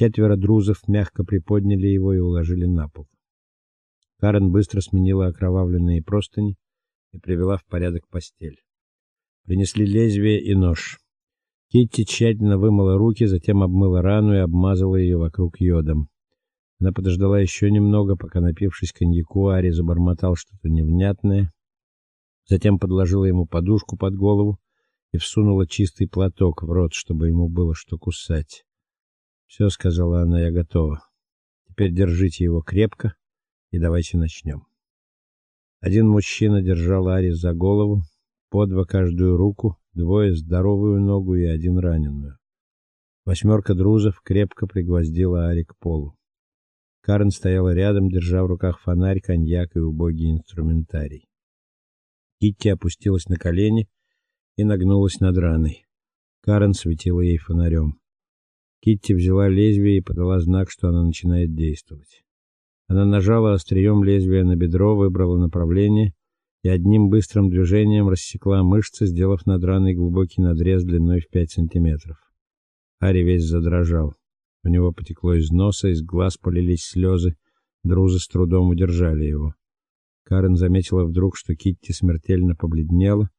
Четверо друзов мягко приподняли его и уложили на пол. Карен быстро сменила окровавленные простыни и привела в порядок постель. Принесли лезвие и нож. Китти тщательно вымыла руки, затем обмыла рану и обмазала ее вокруг йодом. Она подождала еще немного, пока напившись коньяку, Ари забормотал что-то невнятное. Затем подложила ему подушку под голову и всунула чистый платок в рот, чтобы ему было что кусать. «Все», — сказала она, — «я готова. Теперь держите его крепко и давайте начнем». Один мужчина держал Ари за голову, по два каждую руку, двое здоровую ногу и один раненую. Восьмерка друзов крепко пригвоздила Ари к полу. Карен стояла рядом, держа в руках фонарь, коньяк и убогий инструментарий. Китти опустилась на колени и нагнулась над раной. Карен светила ей фонарем. Китти взяла лезвие и подала знак, что она начинает действовать. Она нажала острием лезвия на бедро, выбрала направление и одним быстрым движением рассекла мышцы, сделав над раной глубокий надрез длиной в 5 сантиметров. Ари весь задрожал. У него потекло из носа, из глаз полились слезы. Друзы с трудом удержали его. Карен заметила вдруг, что Китти смертельно побледнела,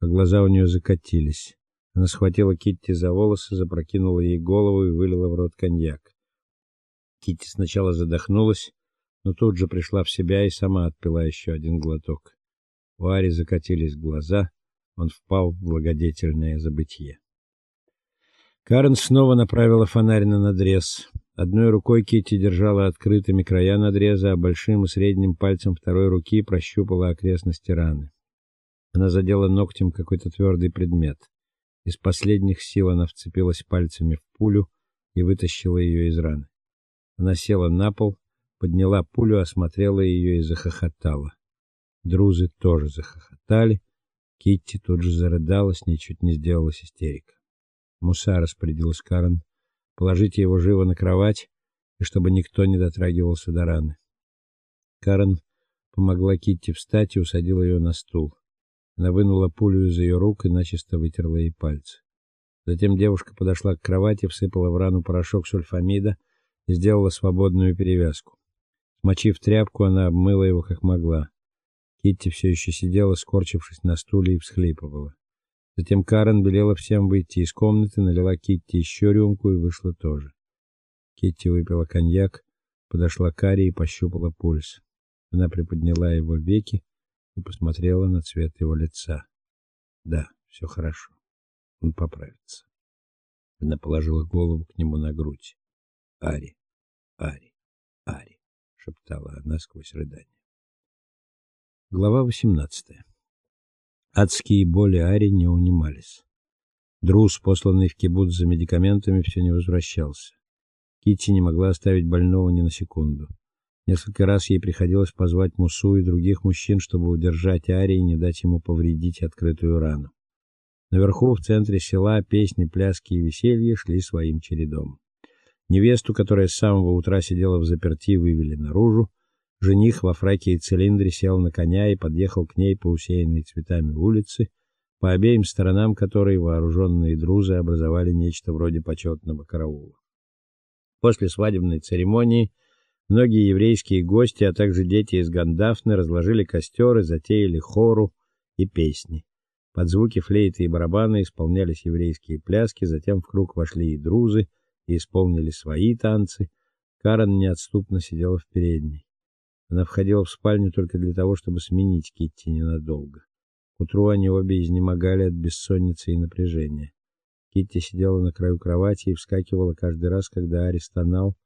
а глаза у нее закатились. Она схватила Китти за волосы, запрокинула ей голову и вылила в рот коньяк. Китти сначала задохнулась, но тут же пришла в себя и сама отпила еще один глоток. У Ари закатились глаза, он впал в благодетельное забытье. Карен снова направила фонарь на надрез. Одной рукой Китти держала открытыми края надреза, а большим и средним пальцем второй руки прощупала окрестности раны. Она задела ногтем какой-то твердый предмет. Из последних сил она вцепилась пальцами в пулю и вытащила ее из раны. Она села на пол, подняла пулю, осмотрела ее и захохотала. Друзы тоже захохотали. Китти тут же зарыдала, с ней чуть не сделалась истерика. Муса распорядилась Карен положите его живо на кровать, и чтобы никто не дотрагивался до раны. Карен помогла Китти встать и усадила ее на стул. Она вынула пулю из ее рук и начисто вытерла ей пальцы. Затем девушка подошла к кровати, всыпала в рану порошок сульфамида и сделала свободную перевязку. Смочив тряпку, она обмыла его как могла. Китти все еще сидела, скорчившись на стуле и всхлипывала. Затем Карен велела всем выйти из комнаты, налила Китти еще рюмку и вышла тоже. Китти выпила коньяк, подошла к Аре и пощупала пульс. Она приподняла его веки и посмотрела на цвет его лица. Да, все хорошо. Он поправится. Она положила голову к нему на грудь. Ари, Ари, Ари, шептала она сквозь рыдания. Глава 18. Адские боли Ари не унимались. Друз, посланный в кибуц за медикаментами, все не возвращался. Китти не могла оставить больного ни на секунду. Несколько раз ей приходилось позвать Мусу и других мужчин, чтобы удержать Ари и не дать ему повредить открытую рану. Наверху в центре села песни, пляски и веселье шли своим чередом. Невесту, которая с самого утра сидела в заперти, вывели наружу. Жених во фраке и цилиндре сел на коня и подъехал к ней по усеянной цветами улице, по обеим сторонам которой вооруженные друзы образовали нечто вроде почетного караула. После свадебной церемонии многие еврейские гости, а также дети из Гандафны разложили костер и затеяли хору и песни. Под звуки флейты и барабана исполнялись еврейские пляски, затем в круг вошли и друзы и исполнили свои танцы. Карен неотступно сидела в передней. Она входила в спальню только для того, чтобы сменить Китти ненадолго. К утру они обе изнемогали от бессонницы и напряжения. Китти сидела на краю кровати и вскакивала каждый раз, когда Ари стонал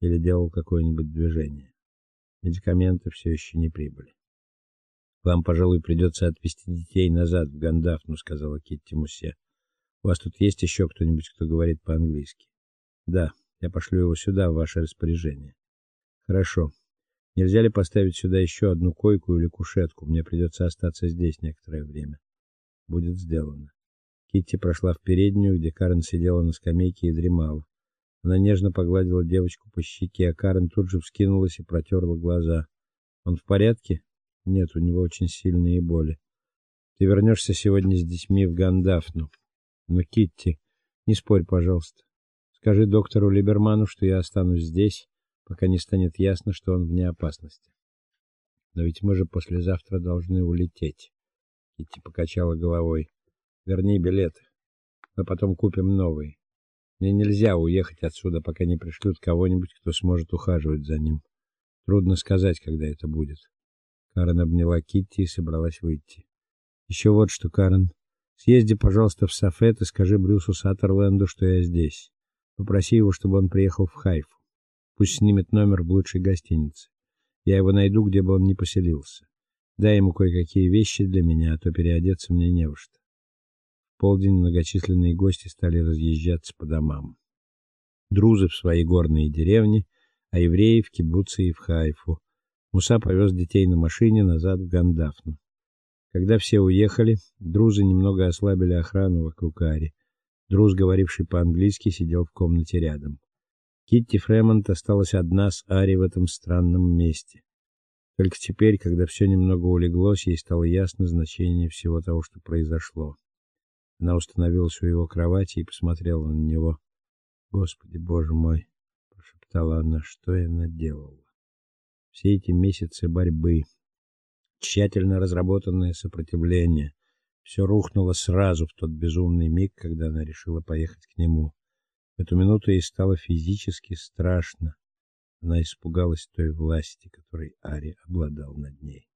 или делал какое-нибудь движение. Медикаменты все еще не прибыли. Вам, пожалуй, придется отвезти детей назад в Гандафну, сказала Китти Мусе. У вас тут есть еще кто-нибудь, кто говорит по-английски? Да, я пошлю его сюда в ваше распоряжение. Хорошо. Нельзя ли поставить сюда еще одну койку или кушетку? Мне придется остаться здесь некоторое время. Будет сделано. Китти прошла в переднюю, где Карен сидела на скамейке и дремала. Она нежно погладила девочку по щеке, а Карен тут же вскинулась и протерла глаза. Он в порядке? Нет, у него очень сильные боли. Ты вернешься сегодня с детьми в Гандафну. Но Китти, не спорь, пожалуйста. Скажи доктору Либерману, что я останусь здесь, пока не станет ясно, что он вне опасности. Но ведь мы же послезавтра должны улететь. Китти покачала головой. Верни билеты. Мы потом купим новые. Мне нельзя уехать отсюда, пока не пришлют кого-нибудь, кто сможет ухаживать за ним. Трудно сказать, когда это будет. Карен обняла Китти и собралась выйти. Еще вот что, Карен, съезди, пожалуйста, в Сафет и скажи Брюсу Саттерленду, что я здесь. Попроси его, чтобы он приехал в Хайфу. Пусть снимет номер в лучшей гостинице. Я его найду, где бы он ни поселился. Дай ему кое-какие вещи для меня, а то переодеться мне не во что. Полдень многочисленные гости стали разъезжаться по домам. Друзы в свои горные деревни, а евреи в кибуцы и в Хайфу. Муса повез детей на машине назад в Гандафну. Когда все уехали, друзы немного ослабили охрану вокруг Ари. Друз, говоривший по-английски, сидел в комнате рядом. Китти Фремонт осталась одна с Ари в этом странном месте. Только теперь, когда все немного улеглось, ей стало ясно значение всего того, что произошло. Она установилась у его кровати и посмотрела на него. "Господи, Боже мой", прошептала она, "что я наделала?" Все эти месяцы борьбы, тщательно разработанное сопротивление, все рухнуло сразу в тот безумный миг, когда она решила поехать к нему. В эту минуту ей стало физически страшно. Она испугалась той власти, которой Ари обладал над ней.